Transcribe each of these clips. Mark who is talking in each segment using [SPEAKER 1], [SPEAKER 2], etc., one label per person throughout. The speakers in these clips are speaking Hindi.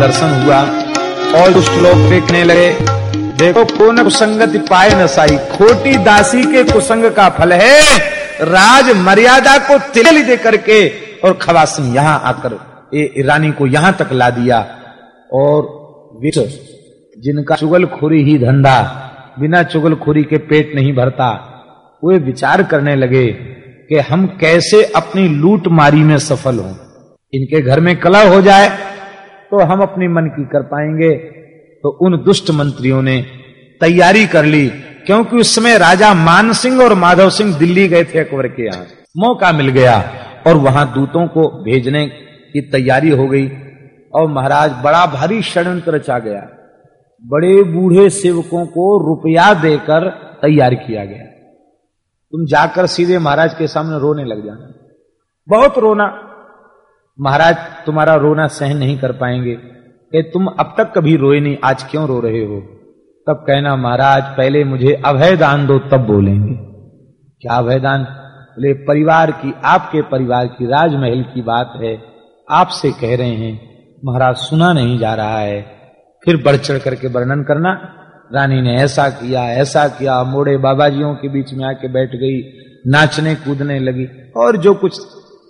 [SPEAKER 1] दर्शन हुआ। और दुष्ट लोग फेंकने लगे, देखो कौन कुसंगति पाए न साई। खोटी दासी के कुसंग का फल है, राज मर्यादा को तिल दे करके और खवासिन यहाँ आकर रानी को यहाँ तक ला दिया। और जिनका चुगलखोरी ही धंधा, बिना चुगलखोरी के पेट नहीं भरता, वे विचार करने लगे कि हम कैसे अपनी लूट मारी में सफल हों। इनके घर में कला हो जाए तो हम अपनी मन की कर पाएँगे। तो उन दुष्ट मंत्रियों ने तैयारी कर ली, क्योंकि उस समय राजा मान सिंह और माधव सिंह दिल्ली गए थे अकबर के यहाँ। मौका मिल गया और वहाँ दूतों को भेजने की तैयारी हो गई और महाराज बड़ा भारी षडयंत्र रचा गया। बड़े बूढ़े सेवकों को रुपया देकर तैयार किया गया। तुम जाकर सीधे महाराज के सामने रोने लग जाना। बहुत रोना। महाराज, तुम्हारा रोना सहन नहीं कर पाएँगे। कि तुम अब तक कभी रोए नहीं, आज क्यों रो रहे हो? तब कहना, महाराज, पहले मुझे अभय दान दो, तब बोलेंगे। क्या अभय दान बोले, परिवार की, आपके परिवार की राजमहल की बात है, आपसे कह रहे हैं, महाराज, सुना नहीं जा रहा है। फिर बढ़ चढ़ करके वर्णन करना, रानी ने ऐसा किया ऐसा किया, मोड़े बाबाजियों के बीच में आके बैठ गई, नाचने कूदने लगी, और जो कुछ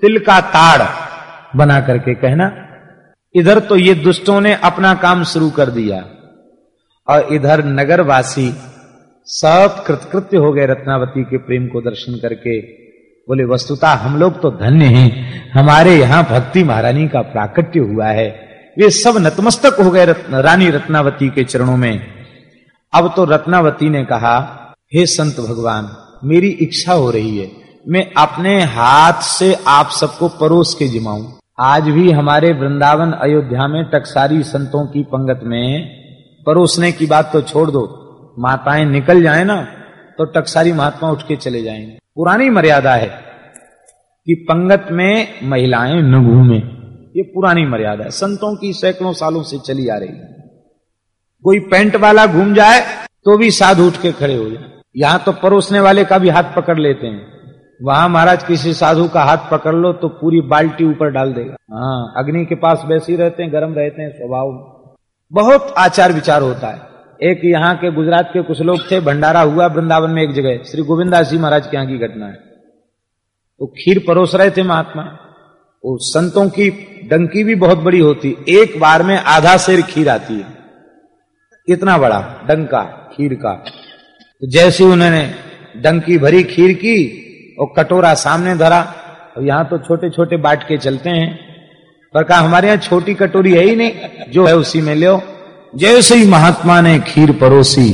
[SPEAKER 1] तिल का ताड़ बना करके कहना इधर तो ये दुष्टों ने अपना काम शुरू कर दिया और इधर नगरवासी सब कृतकृत्य हो गए रत्नावती के प्रेम को दर्शन करके। बोले वस्तुता हम लोग तो धन्य हैं हमारे यहाँ भक्ति महारानी का प्राकट्य हुआ है। वे सब नतमस्तक हो गए रत्न, रानी रत्नावती के चरणों में। अब तो रत्नावती ने कहा हे संत भगवान मेरी इच्छा हो रही है मैं अपने हाथ से आप सबको परोस के जिमाऊं। आज भी हमारे वृंदावन अयोध्या में टकसारी संतों की पंगत में परोसने की बात तो छोड़ दो। माताएँ निकल जाए ना तो टकसारी महात्मा उठ के चले जाएँगे। पुरानी मर्यादा है कि पंगत में महिलाएँ न घूमे। ये पुरानी मर्यादा है। संतों की सैकड़ों सालों से चली आ रही है। कोई पेंट वाला घूम जाए तो भी साधु उठ के खड़े हो जाए। यहाँ तो परोसने वाले का भी हाथ पकड़ लेते हैं। वहाँ महाराज किसी साधु का हाथ पकड़ लो तो पूरी बाल्टी ऊपर डाल देगा। हाँ। अग्नि के पास वैसे ही रहते हैं गर्म रहते हैं स्वभाव। बहुत आचार विचार होता है। एक यहाँ के गुजरात के कुछ लोग थे भंडारा हुआ वृंदावन में एक जगह श्री गोविंदास जी महाराज के यहाँ की घटना है। तो खीर परोस रहे थे महात्मा। वो संतों की डंकी भी बहुत बड़ी होती एक बार में आधा शेर खीर आती है। इतना बड़ा डंका खीर का। तो जैसे उन्होंने डंकी भरी खीर की और कटोरा सामने धरा। और यहाँ तो छोटे छोटे बाट के चलते हैं। पर कहा, हमारे यहाँ छोटी कटोरी है ही नहीं, जो है उसी में लो जैसे ही महात्मा ने खीर परोसी,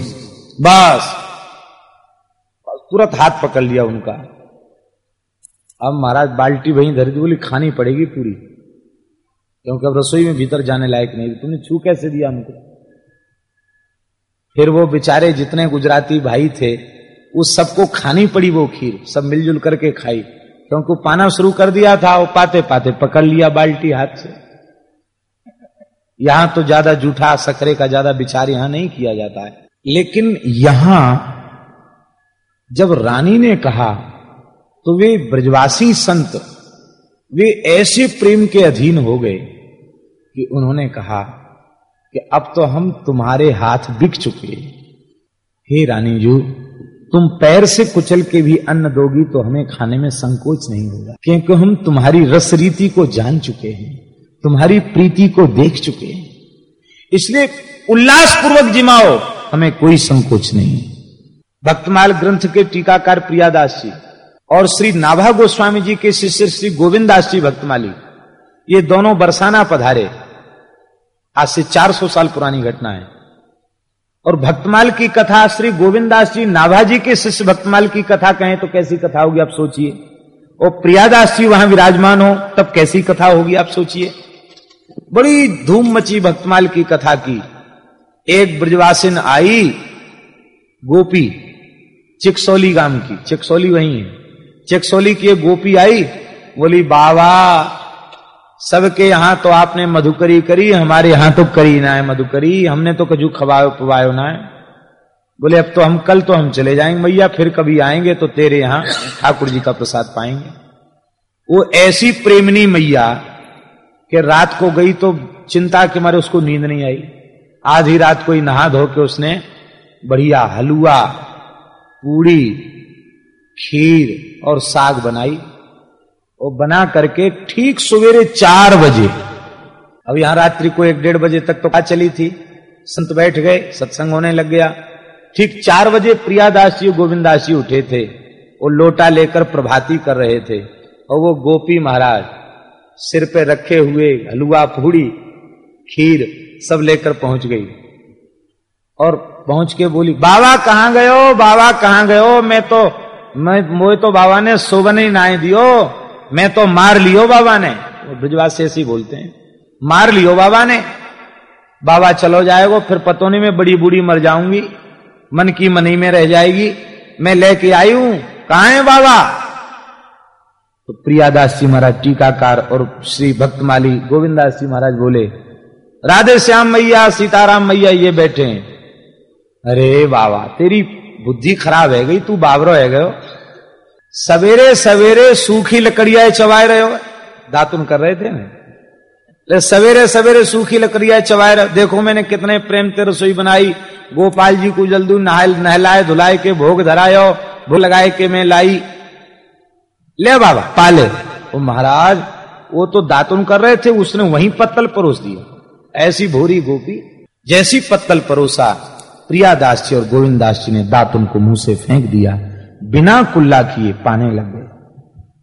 [SPEAKER 1] बस तुरंत हाथ पकड़ लिया उनका। अब महाराज बाल्टी वहीं धर दी, बोली, खानी पड़ेगी पूरी। क्योंकि अब रसोई में भीतर जाने लायक नहीं तुमने छू कैसे दिया हमको? फिर वो बेचारे जितने गुजराती भाई थे उस सबको खानी पड़ी वो खीर। सब मिलजुल करके खाई। क्योंकि पाना शुरू कर दिया था, वो पाते पाते पकड़ लिया बाल्टी हाथ से। यहाँ तो ज़्यादा जूठा, सकरे का ज़्यादा विचार यहाँ नहीं किया जाता है। लेकिन यहाँ जब रानी ने कहा तो वे ब्रजवासी संत, वे ऐसे प्रेम के अधीन हो गए कि उन्होंने कहा कि अब तो हम तुम्हारे हाथ बिक चुके हे रानी जू तुम पैर से कुचल के भी अन्न दोगी तो हमें खाने में संकोच नहीं होगा। क्योंकि हम तुम्हारी रस रीति को जान चुके हैं, तुम्हारी प्रीति को देख चुके हैं। इसलिए उल्लासपूर्वक जिमाओ, हमें कोई संकोच नहीं। भक्तमाल ग्रंथ के टीकाकार प्रियादास जी और श्री नाभा गोस्वामी जी के शिष्य श्री गोविंदास जी भक्तमाली, ये दोनों बरसाना पधारे। आज से 400 साल पुरानी घटना है। और भक्तमाल की कथा, श्री गोविंदास जी नाभाजी के शिष्य भक्तमाल की कथा कहें तो कैसी कथा होगी, आप सोचिए। और प्रियादास जी वहाँ विराजमान हो, तब कैसी कथा होगी, आप सोचिए। बड़ी धूम मची भक्तमाल की कथा की। एक ब्रजवासिन आई, गोपी, चिकसौली गाँव की, चिकसौली वही है। चिकसोली की एक गोपी आई, बोली, बाबा सबके यहाँ तो आपने मधुकरी करी, हमारे यहाँ तो करी ना है मधुकरी, हमने तो कजू खवायो, पवायो ना है। बोले, अब तो हम, कल तो हम चले जाएँगे भैया फिर कभी आएँगे तो तेरे यहाँ ठाकुर जी का प्रसाद पाएँगे। वो ऐसी प्रेमनी मैया कि रात को गई तो चिंता के मारे उसको नींद नहीं आई। आधी रात को ही नहा धो के उसने बढ़िया हलवा, पूड़ी, खीर और साग बनाई। और बना करके ठीक सवेरे चार बजे। अब यहाँ रात्रि को एक डेढ़ बजे तक तो क्या चली थी। संत बैठ गए, सत्संग होने लग गया। ठीक चार बजे प्रियादास जी, गोविंदास जी उठे थे। वो लोटा लेकर प्रभाती कर रहे थे। और वो गोपी महाराज, सिर पे रखे हुए हलुआ फूड़ी खीर सब लेकर पहुँच गई। और पहुँच के बोली, बाबा कहाँ गयो बाबा कहाँ गयो मैं तो मैं, मोए तो बाबा ने सोबन ही नाए दियो। मैं तो मार लियो बाबा ने। ब्रजवासी ऐसे ही बोलते हैं। मार लियो बाबा ने। बाबा चलो जाएगा फिर पतोनी में बड़ी बूढ़ी मर जाऊँगी। मन की मनी में रह जाएगी। मैं लेके आई हूँ। कहा है बाबा? तो प्रियादास जी महाराज टीकाकार और श्री भक्तमाली गोविंदास जी महाराज बोले राधे श्याम मैया सीताराम मैया ये बैठे हैं। अरे बाबा तेरी बुद्धि खराब है गई तू बाबरो है गयो। सवेरे सवेरे सूखी लकड़ियाँ चबाए रहे हो? दातुन कर रहे थे? ना सवेरे सवेरे सूखी लकड़ियाँ चबाए रहे देखो मैंने कितने प्रेम से रसोई बनाई। गोपाल जी को जल्दी नहलाए, धुलाए के भोग धरायो भोग लगाए के मैं लाई। ले बाबा, पाले। वो महाराज, वो तो दातुन कर रहे थे, उसने वहीं पत्तल परोस दिया ऐसी भोरी गोपी, जैसी पत्तल परोसा प्रिया दास जी और गोविंद दास जी ने दातुन को मुँह से फेंक दिया। बिना कुल्ला किए पाने लग। गए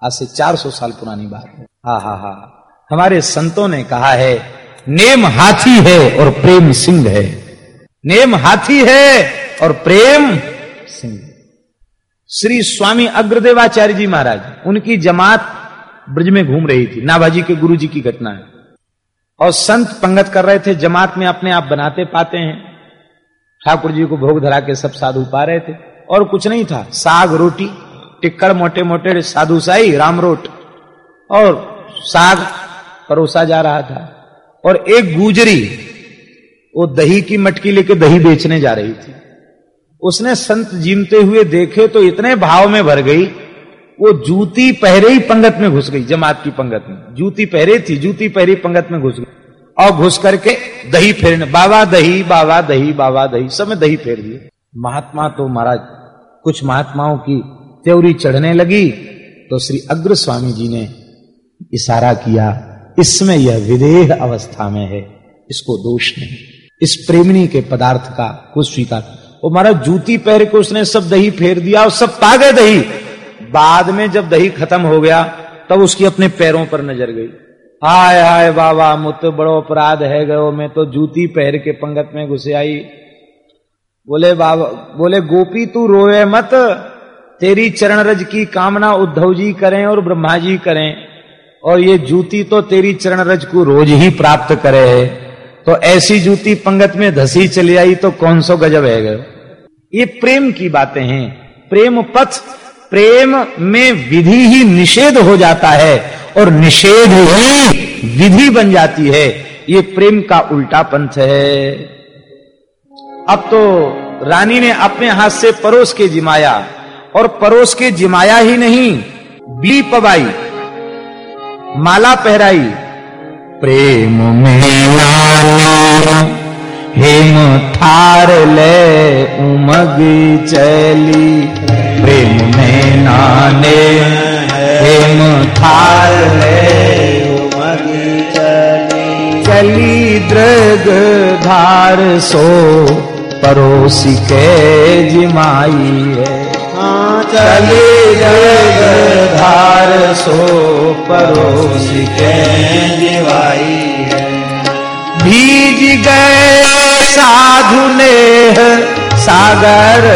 [SPEAKER 1] आज से 400 साल पुरानी बात है। हा हा हा। हमारे संतों ने कहा है, नेम हाथी है और प्रेम सिंह है। नेम हाथी है और प्रेम सिंह। श्री स्वामी अग्रदेवाचार्य जी महाराज, उनकी जमात ब्रज में घूम रही थी, नाभाजी के गुरु जी की घटना है। और संत पंगत कर रहे थे, जमात में अपने आप बनाते पाते हैं। ठाकुर जी को भोग धरा के सब साधु पा रहे थे। और कुछ नहीं था। साग रोटी, टिक्कड़ मोटे मोटे, साधु साई, राम रोट। और साग परोसा जा रहा था। और एक गुजरी, वो दही की मटकी लेके दही बेचने जा रही थी। उसने संत जीमते हुए देखे तो इतने भाव में भर गई, वो जूती पहरे ही पंगत में घुस गई, जमात की पंगत में। जूती पहरे थी, जूती पहरी पंगत में घुस गई। और घुस करके दही फेरने, बाबा दही बाबा दही बाबा दही, सब में दही फेर दिए। महात्मा तो महाराज कुछ महात्माओं की त्योरी चढ़ने लगी तो श्री अग्र स्वामी जी ने इशारा किया, इसमें यह विदेह अवस्था में है, इसको दोष नहीं। इस प्रेमनी के पदार्थ का कुछ स्वीकार। वो महाराज, जूती पहन के उसने सब दही फेर दिया और सब पा गए दही। बाद में जब दही खत्म हो गया, तब उसकी अपने पैरों पर नज़र गई। हाय हाय बाबा मुझ तो बड़ो अपराध है, गयो मैं तो जूती पहर के पंगत में घुसे आई। बोले, बाबा, बोले, गोपी, तू रोए मत। तेरी चरण रज की कामना उद्धव जी करें और ब्रह्मा जी करें। और ये जूती तो तेरी चरण रज को रोज ही प्राप्त करे है। तो ऐसी जूती पंगत में धसी चली आई तो कौन सो गजब है गयो। ये प्रेम की बातें हैं। प्रेम पथ, प्रेम में विधि ही निषेध हो जाता है और निषेध ही विधि बन जाती है। ये प्रेम का उल्टा पंथ है। अब तो रानी ने अपने हाथ से परोस के जिमाया, और परोस के जिमाया ही नहीं बी पवाई माला पहराई। प्रेम में हेम थार ले, उमग चली। प्रेम में नाने, हेम थार ले, उमग चली। चली द्रग धार सो परोसी के जिमाई है। चली द्रग धार सो परोसी के जिमाई है। भीज गए साधु ने सागर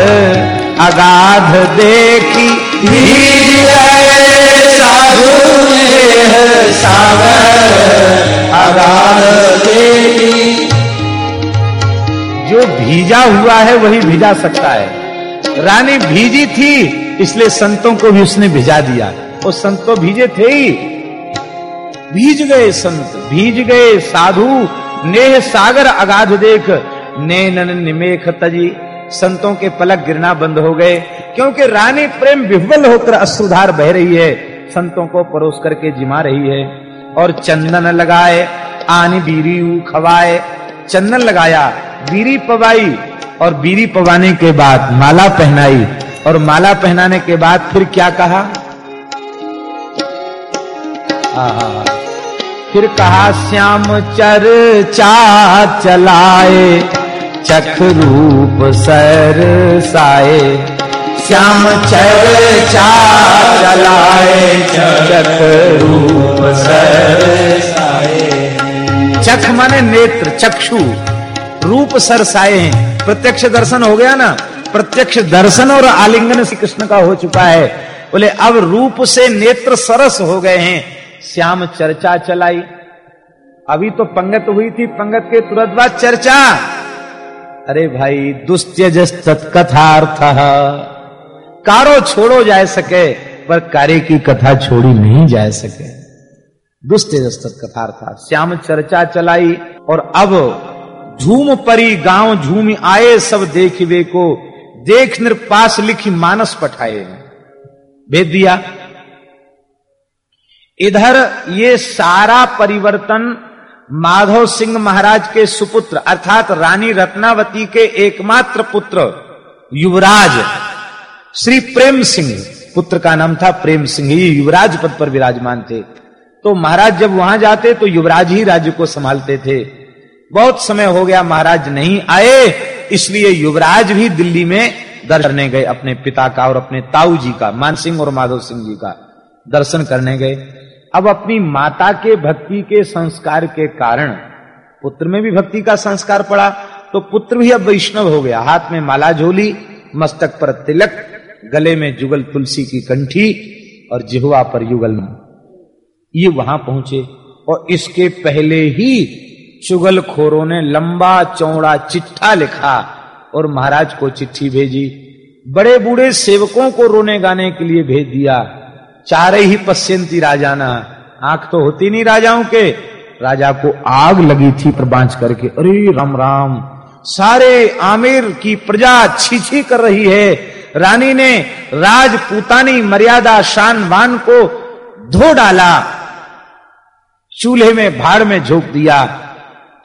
[SPEAKER 1] अगाध देखी। भीज गए साधु ने सागर अगाध देखी। जो भीजा हुआ है वही भिजा सकता है। रानी भीजी थी, इसलिए संतों को भी उसने भिजा दिया। और संत तो भीजे थे ही। भीज गए संत, भीज गए साधु। नेह सागर अगाध देख ने नन निमेख तजी। संतों के पलक गिरना बंद हो गए, क्योंकि रानी प्रेम विह्वल होकर अश्रुधार बह रही है। संतों को परोस करके जिमा रही है। और चंदन लगाए, आनी बीरी खवाए। चंदन लगाया बीरी पवाई और बीरी पवाने के बाद माला पहनाई। और माला पहनाने के बाद फिर क्या कहा? फिर कहा, श्याम चर्चा चलाए, चख रूप सर साए। श्याम चर्चा चलाए, चख रूप सर साए। चख माने नेत्र, चक्षु। रूप सर साए हैं। प्रत्यक्ष दर्शन हो गया ना? प्रत्यक्ष दर्शन और आलिंगन श्री कृष्ण का हो चुका है। बोले, अब रूप से नेत्र सरस हो गए हैं। श्याम चर्चा चलाई। अभी तो पंगत हुई थी, पंगत के तुरंत बाद चर्चा। अरे भाई दुस्त्यज तत्कथार्थ। कारो छोड़ो जा सके, पर कार्य की कथा छोड़ी नहीं जा सके। दुस्त्यज तत्कथार्थ। श्याम चर्चा चलाई और अब झूम परी गाँव झूम आए, सब देखिवे को, देख निरपास लिखी मानस पठाए। भेज दिया। इधर ये सारा परिवर्तन माधव सिंह महाराज के सुपुत्र, अर्थात रानी रत्नावती के एकमात्र पुत्र, युवराज, श्री प्रेम सिंह, पुत्र का नाम था प्रेम सिंह ही युवराज पद पर विराजमान थे। तो महाराज जब वहाँ जाते तो युवराज ही राज्य को संभालते थे। बहुत समय हो गया महाराज नहीं आए, इसलिए युवराज भी दिल्ली में दर्शन गए, अपने पिता का और अपने ताऊ जी का, मान सिंह और माधव सिंह जी का दर्शन करने गए। अब अपनी माता के भक्ति के संस्कार के कारण, पुत्र में भी भक्ति का संस्कार पड़ा तो पुत्र भी अब वैष्णव हो गया। हाथ में माला झोली, मस्तक पर तिलक, गले में जुगल तुलसी की कंठी और जिहवा पर युगल ये वहाँ पहुँचे और इसके पहले ही चुगल खोरों ने लंबा चौड़ा चिट्ठा लिखा और महाराज को चिट्ठी भेजी। बड़े बूढ़े सेवकों को रोने गाने के लिए भेज दिया। चारे ही पश्यंती राजाना। आँख तो होती नहीं राजाओं के। राजा को आग लगी थी पर बांच करके। अरे राम राम। सारे आमिर की प्रजा छी कर रही है। रानी ने राजपूतानी मर्यादा शान वान को धो डाला। चूल्हे में, भाड़ में झोंक दिया।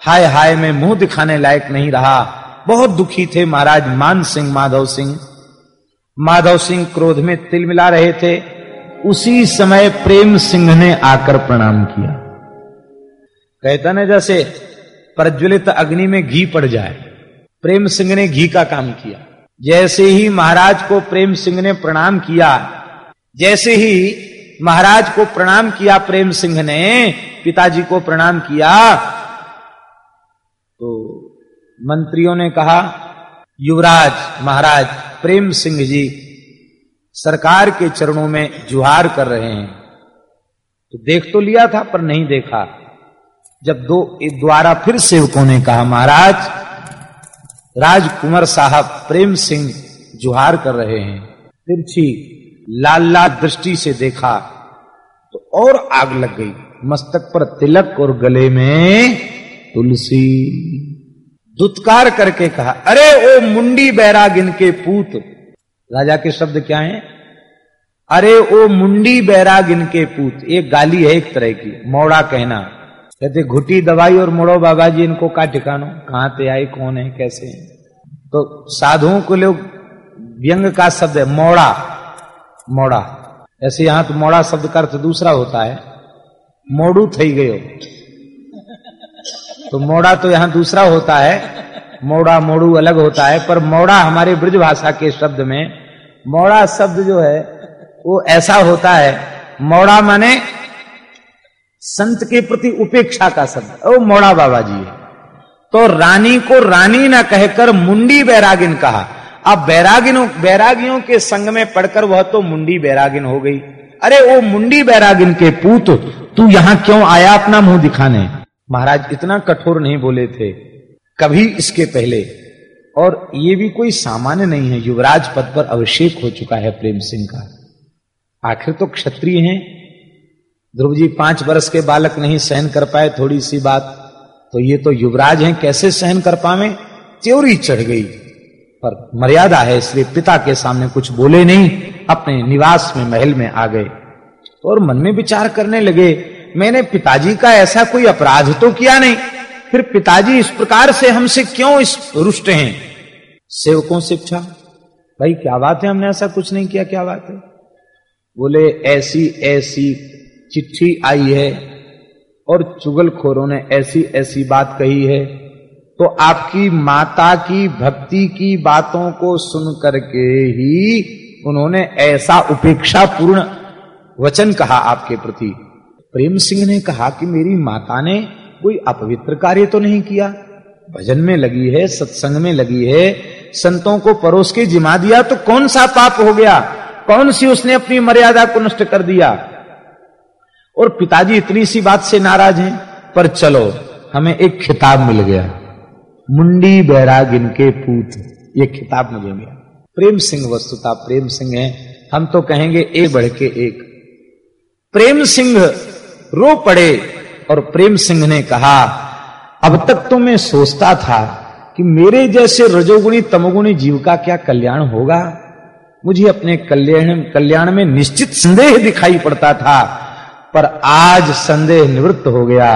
[SPEAKER 1] हाय हाय में मुँह दिखाने लायक नहीं रहा। बहुत दुखी थे महाराज मान सिंह, माधव सिंह। माधव सिंह क्रोध में तिल मिला रहे थे। उसी समय प्रेम सिंह ने आकर प्रणाम किया। कहता ना जैसे प्रज्वलित अग्नि में घी पड़ जाए। प्रेम सिंह ने घी का काम किया। जैसे ही महाराज को प्रेम सिंह ने प्रणाम किया, जैसे ही महाराज को प्रणाम किया प्रेम सिंह ने, पिताजी को प्रणाम किया मंत्रियों ने कहा, युवराज, महाराज, प्रेम सिंह जी, सरकार के चरणों में जुहार कर रहे हैं। तो देख तो लिया था, पर नहीं देखा। जब दो द्वारा फिर सेवकों ने कहा, महाराज, राजकुमार साहब, प्रेम सिंह जुहार कर रहे हैं। तिरछी लाल लाल दृष्टि से देखा तो और आग लग गई। मस्तक पर तिलक और गले में तुलसी। दुत्कार करके कहा, अरे, ओ मुंडी बैरागिन के पूत, राजा के शब्द क्या हैं? अरे, ओ मुंडी बैरागिन के पूत एक गाली है एक तरह की, मोड़ा कहना। कहते, घुटी दवाई और मोड़ो बाबा जी, इनको का ठिकानो? कहाँ पे आए, कौन है, कैसे है? तो साधुओं को लोग, व्यंग का शब्द है, मोड़ा मोड़ा। ऐसे यहाँ तो मोड़ा शब्द का अर्थ दूसरा होता है, मोड़ू थी गयो। तो मोड़ा तो यहाँ दूसरा होता है, मोड़ा मोड़ू अलग होता है, पर मोड़ा हमारे ब्रज भाषा के शब्द में, मोड़ा शब्द जो है, वो ऐसा होता है, मोड़ा माने संत के प्रति उपेक्षा का शब्द वो मोड़ा बाबा जी तो रानी को रानी ना कहकर मुंडी बैरागिन कहा। अब बैरागिनों, बैरागियों के संग में पढ़कर वह तो मुंडी बैरागिन हो गई। अरे वो मुंडी बैरागिन के पूत, तू यहाँ क्यों आया अपना मुँह दिखाने? महाराज इतना कठोर नहीं बोले थे, कभी इसके पहले। और ये भी कोई सामान्य नहीं है, युवराज पद पर अभिषेक हो चुका है प्रेम सिंह का। आखिर तो क्षत्रिय हैं। ध्रुव जी पाँच वर्ष के बालक नहीं सहन कर पाए, थोड़ी सी बात। तो ये तो युवराज हैं, कैसे सहन कर पावे? त्योरी चढ़ गई। पर मर्यादा है, इसलिए पिता के सामने कुछ बोले नहीं, अपने निवास में महल में आ गए। और मन में विचार करने लगे मैंने पिताजी का ऐसा कोई अपराध तो किया नहीं। फिर पिताजी इस प्रकार से हमसे क्यों इस रुष्ट हैं? सेवकों से पूछा, भाई, क्या बात है? हमने ऐसा कुछ नहीं किया, क्या बात है? बोले, ऐसी ऐसी चिट्ठी आई है और चुगलखोरों ने ऐसी ऐसी बात कही है। तो आपकी माता की, भक्ति की बातों को सुन करके ही उन्होंने ऐसा उपेक्षा पूर्ण वचन कहा आपके प्रति। प्रेम सिंह ने कहा कि मेरी माता ने कोई अपवित्र कार्य तो नहीं किया। भजन में लगी है, सत्संग में लगी है, संतों को परोस के जिमा दिया तो कौन सा पाप हो गया? कौन सी उसने अपनी मर्यादा को नष्ट कर दिया? और पिताजी इतनी सी बात से नाराज़ हैं, पर चलो, हमें एक खिताब मिल गया। मुंडी बैराग इनके पूत, ये खिताब मुझे मिला। प्रेम सिंह, वस्तुता प्रेम सिंह है। हम तो कहेंगे ए बढ़ के एक। प्रेम सिंह रो पड़े और प्रेम सिंह ने कहा, अब तक तो मैं सोचता था कि मेरे जैसे रजोगुणी तमोगुणी जीव का क्या कल्याण होगा। मुझे अपने कल्याण कल्याण में निश्चित संदेह दिखाई पड़ता था, पर आज संदेह निवृत्त हो गया।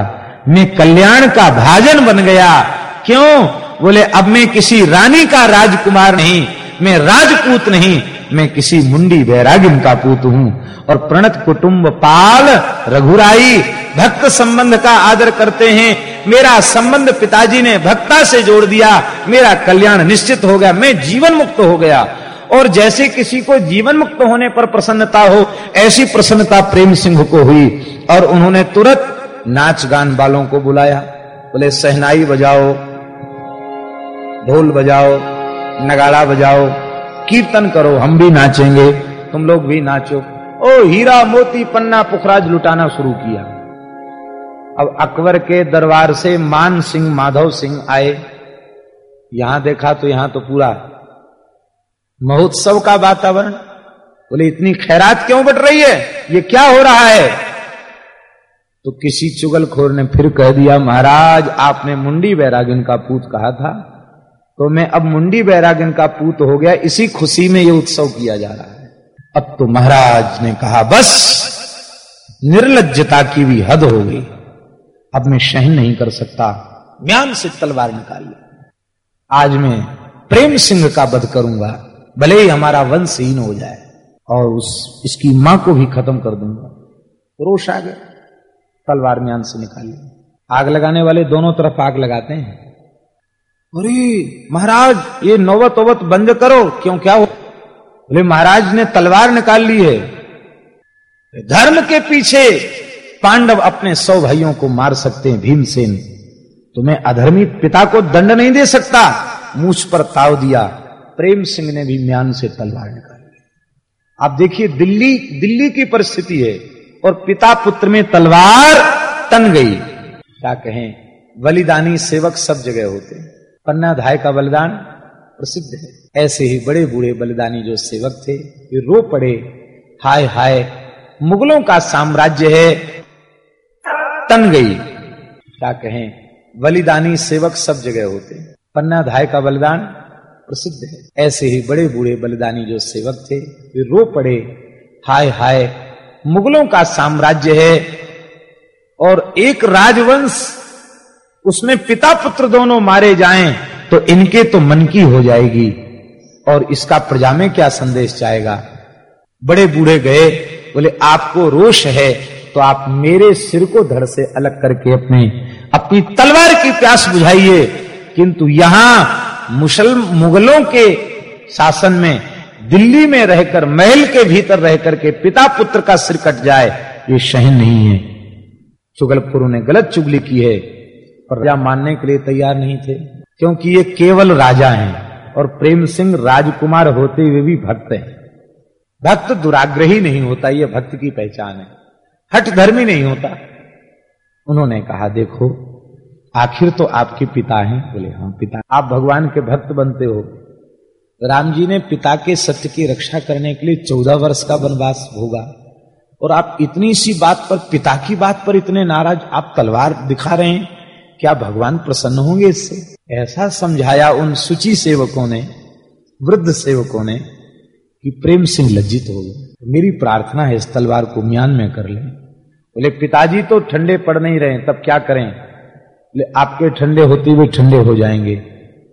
[SPEAKER 1] मैं कल्याण का भाजन बन गया। क्यों? बोले, अब मैं किसी रानी का राजकुमार नहीं मैं राजपूत नहीं, मैं किसी मुंडी बैरागिन का पूत हूँ। और प्रणत कुटुंब पाल रघुराई भक्त संबंध का आदर करते हैं। मेरा संबंध पिताजी ने भक्ता से जोड़ दिया। मेरा कल्याण निश्चित हो गया। मैं जीवन मुक्त हो गया। और जैसे किसी को जीवन मुक्त होने पर प्रसन्नता हो, ऐसी प्रसन्नता प्रेम सिंह को हुई। और उन्होंने तुरंत नाच गान वालों को बुलाया। बोले, सहनाई बजाओ, ढोल बजाओ नगाड़ा बजाओ, कीर्तन करो, हम भी नाचेंगे। तुम लोग भी नाचो। ओ हीरा मोती पन्ना पुखराज लुटाना शुरू किया। अब अकबर के दरबार से मान सिंह, माधव सिंह आए। यहाँ देखा तो यहाँ तो पूरा महोत्सव का वातावरण। बोले, इतनी खैरात क्यों बट रही है? ये क्या हो रहा है? तो किसी चुगलखोर ने फिर कह दिया, महाराज, आपने मुंडी बैरागिन का पूत कहा था। तो मैं अब मुंडी बैरागन का पूत हो गया, इसी खुशी में ये उत्सव किया जा रहा है। अब तो महाराज ने कहा, बस निर्लजता की भी हद हो गई। अब मैं सहन नहीं कर सकता। म्यान से तलवार निकाल आज मैं प्रेम सिंह का वध करूँगा, भले ही हमारा वंशहीन हो जाए, और उस, इसकी माँ को भी खत्म कर दूँगा। रोष आ गया। तलवार म्यान से निकाल आग लगाने वाले दोनों तरफ़ आग लगाते हैं। अरे, महाराज, ये नौबत ओबत बंद करो, क्यों, क्या हो? बोले, महाराज ने तलवार निकाल ली है। धर्म के पीछे पांडव अपने सौ भाइयों को मार सकते हैं, भीमसेन। तो मैं अधर्मी पिता को दंड नहीं दे सकता। मुझ पर ताव दिया। प्रेम सिंह ने भी म्यान से तलवार निकाली आप देखिए, दिल्ली दिल्ली की परिस्थिति है, और पिता पुत्र में तलवार तन गई। क्या कहें, बलिदानी सेवक सब जगह होते पन्ना धाय का बलिदान प्रसिद्ध है। ऐसे ही बड़े बूढ़े बलिदानी जो सेवक थे, वे रो पड़े। हाय हाय, मुगलों का साम्राज्य है। तन गई। क्या कहें, बलिदानी सेवक सब जगह होते पन्ना धाय का बलिदान प्रसिद्ध है। ऐसे ही बड़े बूढ़े बलिदानी जो सेवक थे, वे रो पड़े। हाय हाय, मुगलों का साम्राज्य है। और एक राजवंश उसमें पिता पुत्र दोनों मारे जाएँ तो इनके तो मन की हो जाएगी। और इसका प्रजा में क्या संदेश जाएगा? बड़े बूढ़े गए, बोले, आपको रोष है तो आप मेरे सिर को धड़ से अलग करके अपने, अपनी तलवार की प्यास बुझाइए। किंतु यहाँ मुसल मुगलों के शासन में, दिल्ली में रहकर, महल के भीतर रहकर के पिता पुत्र का सिर कट जाए, ये शहन नहीं है। चुगलपुर ने गलत चुगली की है। पर राजा मानने के लिए तैयार नहीं थे क्योंकि ये केवल राजा हैं और प्रेम सिंह राजकुमार होते हुए भी भक्त हैं। भक्त दुराग्रही नहीं होता ये भक्त की पहचान है। हट धर्मी नहीं होता। उन्होंने कहा देखो आखिर तो आपके पिता हैं। बोले हाँ पिता। आप भगवान के भक्त बनते हो। राम जी ने पिता के सत्य की रक्षा करने के लिए चौदह वर्ष का वनवास भोगा। और आप इतनी सी बात पर पिता की बात पर इतने नाराज़ आप तलवार दिखा रहे हैं। क्या भगवान प्रसन्न होंगे इससे? ऐसा समझाया उन सुचि सेवकों ने वृद्ध सेवकों ने कि प्रेम सिंह लज्जित हो गए। मेरी प्रार्थना है इस तलवार को म्यान में कर ले। बोले पिताजी तो ठंडे पड़ नहीं रहे तब क्या करें? बोले आपके ठंडे होते हुए ठंडे हो जाएँगे।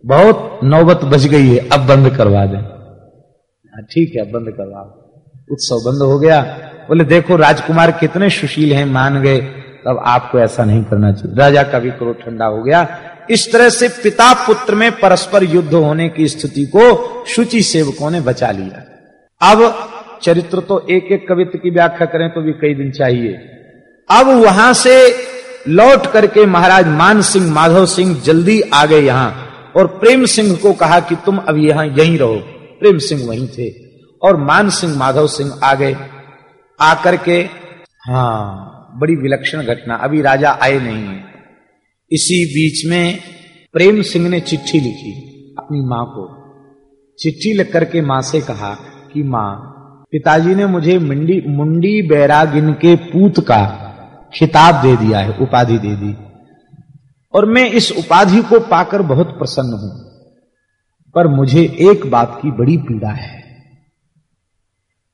[SPEAKER 1] बहुत नौबत बच गई है अब बंद करवा दें। हाँ, ठीक है बंद करवा उत्सव बंद हो गया। बोले देखो राजकुमार कितने सुशील हैं मान गए। तब आपको ऐसा नहीं करना चाहिए। राजा का भी क्रोध ठंडा हो गया। इस तरह से पिता पुत्र में परस्पर युद्ध होने की स्थिति को शुचि सेवकों ने बचा लिया। अब चरित्र तो एक एक कवित्र की व्याख्या करें तो भी कई दिन चाहिए। अब वहाँ से लौट करके महाराज मान सिंह, माधव सिंह जल्दी आ गए यहाँ और प्रेम सिंह को कहा कि तुम अब यहाँ यहीं रहो। प्रेम सिंह वहीं थे और मान सिंह, माधव सिंह आ गए। आकर के हाँ बड़ी विलक्षण घटना। अभी राजा आए नहीं है। इसी बीच में प्रेम सिंह ने चिट्ठी लिखी अपनी माँ को। चिट्ठी लिख करके माँ से कहा कि, माँ, पिताजी ने मुझे मुंडी मुंडी बैरागिन के पूत का खिताब दे दिया है, उपाधि दे दी। और मैं इस उपाधि को पाकर बहुत प्रसन्न हूँ। पर मुझे एक बात की बड़ी पीड़ा है।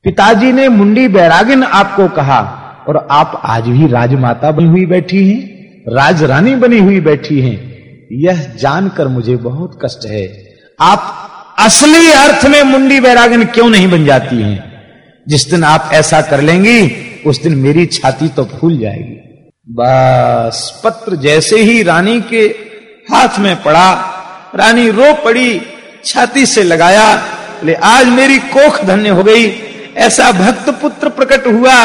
[SPEAKER 1] पिताजी ने मुंडी बैरागिन आपको कहा और आप आज भी राजमाता बनी हुई बैठी हैं, राजरानी बनी हुई बैठी हैं। यह जानकर मुझे बहुत कष्ट है। आप असली अर्थ में मुंडी बैरागिन क्यों नहीं बन जाती हैं? जिस दिन आप ऐसा कर लेंगी, उस दिन मेरी छाती तो फूल जाएगी। बस पत्र जैसे ही रानी के हाथ में पड़ा, रानी रो पड़ी, छाती से लगाया, ले आज मेरी कोख धन्य हो गई। ऐसा भक्त पुत्र प्रकट हुआ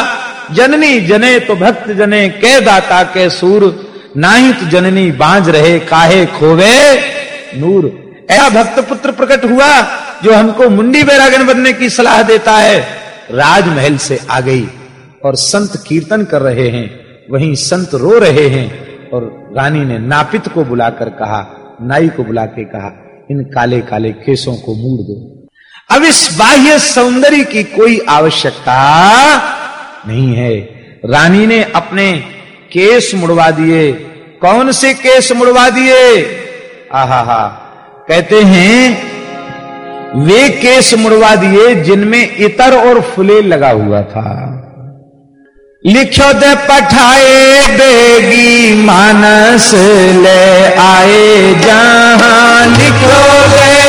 [SPEAKER 1] जननी जने तो भक्त जने, के दाता, के सूर? नाहित जननी बांझ रहे, काहे खोवे? नूर। ऐसा भक्त पुत्र प्रकट हुआ, जो हमको मुंडी बैरागन बनने की सलाह देता है। राजमहल से आ गई और संत कीर्तन कर रहे हैं। वहीं संत रो रहे हैं और रानी ने नापित को बुलाकर कहा, नाई को बुला के कहा, इन काले काले केसों को मूड़ दो। अब इस बाह्य सौंदर्य की कोई आवश्यकता नहीं है। रानी ने अपने केस मुड़वा दिए। कौन से केस मुड़वा दिए? आहा हा कहते हैं, वे केस मुड़वा दिए जिनमें इतर और फुले लगा हुआ था। लिखो दे पठाए बेगी मानस ले आए जहाँ। लिखो दे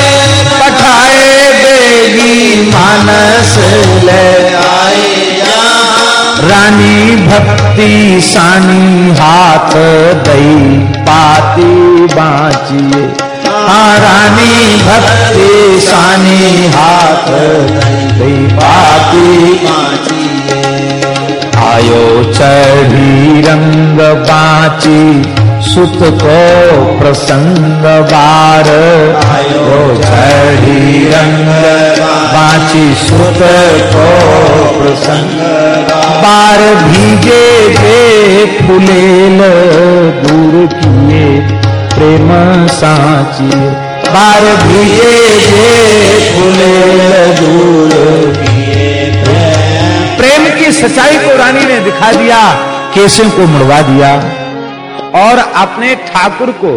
[SPEAKER 1] पठाए बेगी मानस ले रानी भक्ति सानी हाथ दई पाती बाचिए हाँ रानी भक्ति सानी हाथ दई पाती बाचिए आयो चढ़ी रंग बाची सुत को प्रसंग बार आयो चढ़ी रंग बाची सुत को प्रसंग बार भीगे बे फुलेल, दूर किए प्रेम साची। बार भीगे जे फूले दूर प्रेम। की सच्चाई को रानी ने दिखा दिया केसों को मुड़वा दिया। और अपने ठाकुर को,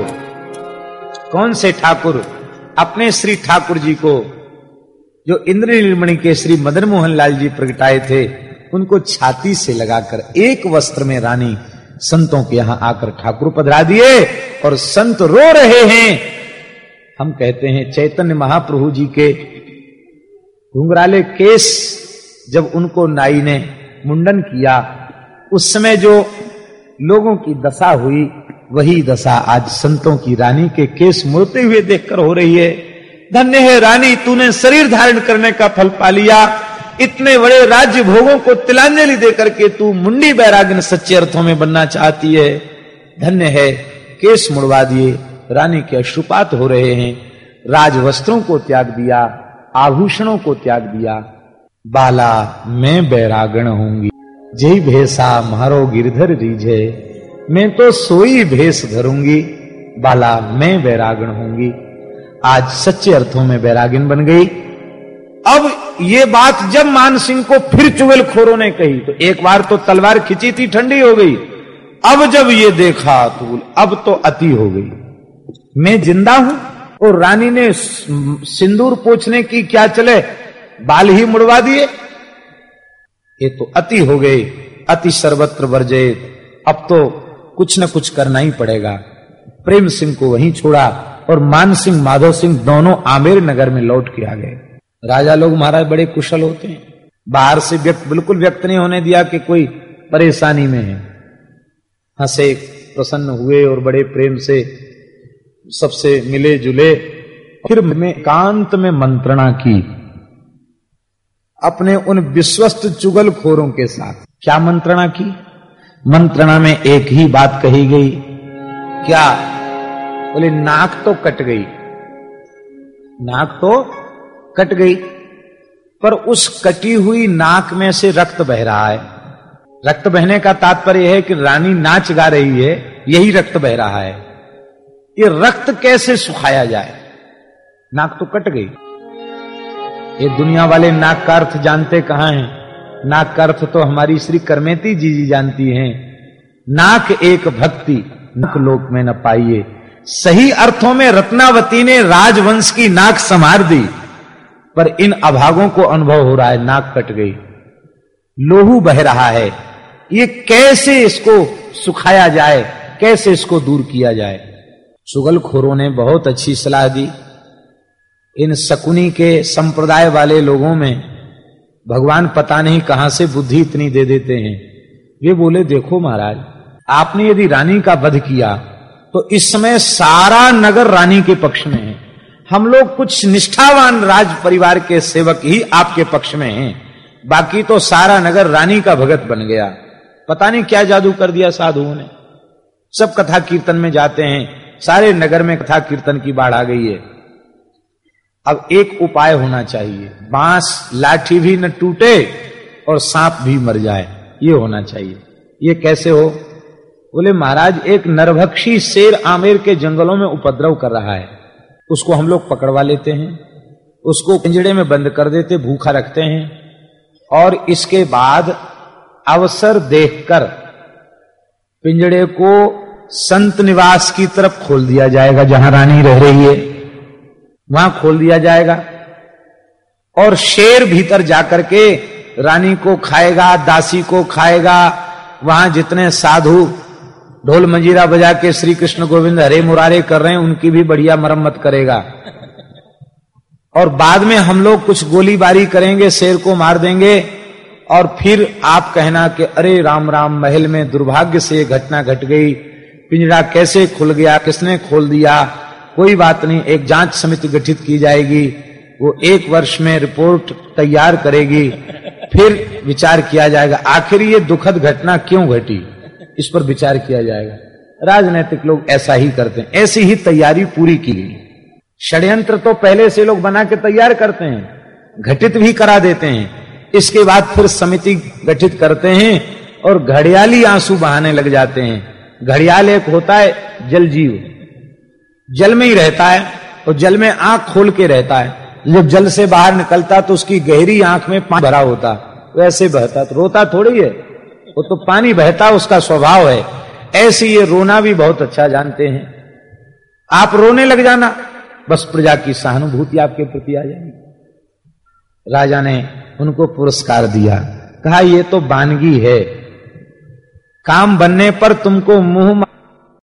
[SPEAKER 1] कौन से ठाकुर? अपने श्री ठाकुर जी को, जो इंद्र निर्मणि के श्री मदन मोहन लाल जी प्रगटाए थे, उनको छाती से लगाकर एक वस्त्र में रानी संतों के यहाँ आकर ठाकुर पधरा दिए और संत रो रहे हैं। हम कहते हैं, चैतन्य महाप्रभु जी के घुंघराले केस जब उनको नाई ने मुंडन किया, उस समय जो लोगों की दशा हुई, वही दशा आज संतों की रानी के केस मुड़ते हुए देखकर हो रही है। धन्य है रानी, तूने शरीर धारण करने का फल पा लिया। इतने बड़े राज्य भोगों को तिलांजलि देकर के तू मुंडी बैरागिन सच्चे अर्थों में बनना चाहती है। धन्य है, केस मुड़वा दिए, रानी के अश्रुपात हो रहे हैं। राज वस्त्रों को त्याग दिया, आभूषणों को त्याग दिया। बाला, मैं बैरागण होंगी। जय भेसा मारो गिरधर रीझे। मैं तो सोई भेष धरूँगी। बाला, मैं बैरागण होंगी। आज सच्चे अर्थों में बैरागिन बन गई। अब ये बात जब मान सिंह को फिर चुगल खोरों ने कही तो एक बार तो तलवार खिंची थी, ठंडी हो गई। अब जब ये देखा तो अब तो अति हो गई। मैं ज़िंदा हूँ, और रानी ने सिंदूर पोछने की क्या चले? बाल ही मुड़वा दिए। ये तो अति हो गए अति सर्वत्र वर्जित। अब तो कुछ न कुछ करना ही पड़ेगा। प्रेम सिंह को वहीं छोड़ा और मान सिंह, माधव सिंह दोनों आमेर नगर में लौट के आ गए। राजा लोग महाराज बड़े कुशल होते हैं। बाहर से व्यक्त, बिल्कुल व्यक्त नहीं होने दिया कि कोई परेशानी में है। हंसे, प्रसन्न हुए और बड़े प्रेम से सबसे मिले जुले फिर में कांत में मंत्रणा की। अपने उन विश्वस्त चुगलखोरों के साथ। क्या मंत्रणा की? मंत्रणा में एक ही बात कही गई। क्या? बोले, नाक तो कट गई। नाक तो कट गई। पर उस कटी हुई नाक में से रक्त बह रहा है। रक्त बहने का तात्पर्य है कि रानी नाच गा रही है, यही रक्त बह रहा है। ये रक्त कैसे सुखाया जाए? नाक तो कट गई। ये दुनिया वाले नाक का अर्थ जानते कहाँ हैं? नाक का अर्थ तो हमारी श्री करमेती जी जी जानती हैं। नाक एक भक्ति, नक लोक में न पाइए। सही अर्थों में रत्नावती ने राजवंश की नाक संवार दी, पर इन अभागों को अनुभव हो रहा है, नाक कट गई। लोहू बह रहा है। ये कैसे इसको सुखाया जाए, कैसे इसको दूर किया जाए? सुगलखोरों ने बहुत अच्छी सलाह दी। इन शकुनी के संप्रदाय वाले लोगों में भगवान पता नहीं कहाँ से बुद्धि इतनी दे देते हैं। वे बोले, देखो महाराज, आपने यदि रानी का वध किया तो इस समय सारा नगर रानी के पक्ष में है। हम लोग कुछ निष्ठावान राज परिवार के सेवक ही आपके पक्ष में हैं। बाकी तो सारा नगर रानी का भगत बन गया। पता नहीं क्या जादू कर दिया साधुओं ने। सब कथा कीर्तन में जाते हैं। सारे नगर में कथा कीर्तन की बाढ़ आ गई है। अब एक उपाय होना चाहिए। बाँस, लाठी भी न टूटे और सांप भी मर जाए, ये होना चाहिए। ये कैसे हो? बोले, महाराज, एक नरभक्षी शेर आमेर के जंगलों में उपद्रव कर रहा है। उसको हम लोग पकड़वा लेते हैं, उसको पिंजड़े में बंद कर देते, भूखा रखते हैं और इसके बाद अवसर देखकर पिंजड़े को संत निवास की तरफ़ खोल दिया जाएगा, जहाँ रानी रह रही है। वहाँ खोल दिया जाएगा। और शेर भीतर जाकर के रानी को खाएगा, दासी को खाएगा, वहाँ जितने साधु ढोल मंजीरा बजा के श्री कृष्ण गोविंद हरे मुरारे कर रहे हैं, उनकी भी बढ़िया मरम्मत करेगा। और बाद में हम लोग कुछ गोलीबारी करेंगे, शेर को मार देंगे, और फिर आप कहना कि अरे राम राम, महल में दुर्भाग्य से घटना घट गई, पिंजरा कैसे खुल गया, किसने खोल दिया कोई बात नहीं, एक जाँच समिति गठित की जाएगी, वो एक वर्ष में रिपोर्ट तैयार करेगी, फिर विचार किया जाएगा, आखिर ये दुखद घटना क्यों घटी? इस पर विचार किया जाएगा। राजनीतिक लोग ऐसा ही करते हैं, ऐसी ही तैयारी पूरी की गई। षड्यंत्र तो पहले से लोग बना के तैयार करते हैं, घटित भी करा देते हैं, इसके बाद फिर समिति गठित करते हैं और घड़ियाली आँसू बहाने लग जाते हैं। घड़ियाल एक होता है, जल जीव। जल में ही रहता है और जल में आँख खोल के रहता है। जब जल से बाहर निकलता तो उसकी गहरी आँख में पानी भरा होता वैसे बहता तो रोता थोड़ी है। वो तो पानी बहता, उसका स्वभाव है। ऐसे ये रोना भी बहुत अच्छा जानते हैं। आप रोने लग जाना, बस प्रजा की सहानुभूति आपके प्रति आ जाएगी। राजा ने उनको पुरस्कार दिया। कहा, ये तो बानगी है। काम बनने पर तुमको मुँह